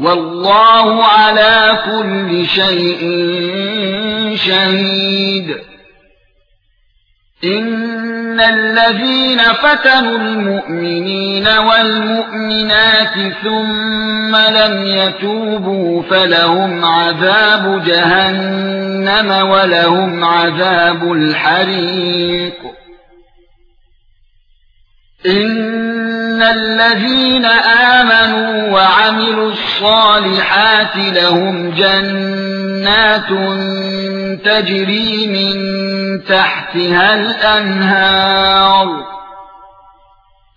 والله على كل شيء شهيد. إن الذين فتنوا المؤمنين والمؤمنات ثم لم يتوبوا فلهم عذاب جهنم ولهم عذاب الحريق. إن الذين آمنوا وعملوا الصالحات لهم جنات تجري من تحتها الأنهار.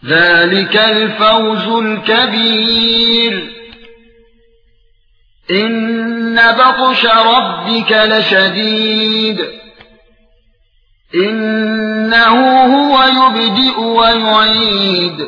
ذلك الفوز الكبير. إن بطش ربك لشديد. إنه هو يبدئ ويعيد.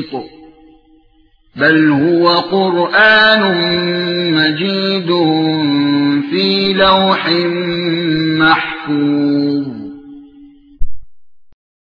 محيط بل هو قرآن مجيد في لوح محفوظ.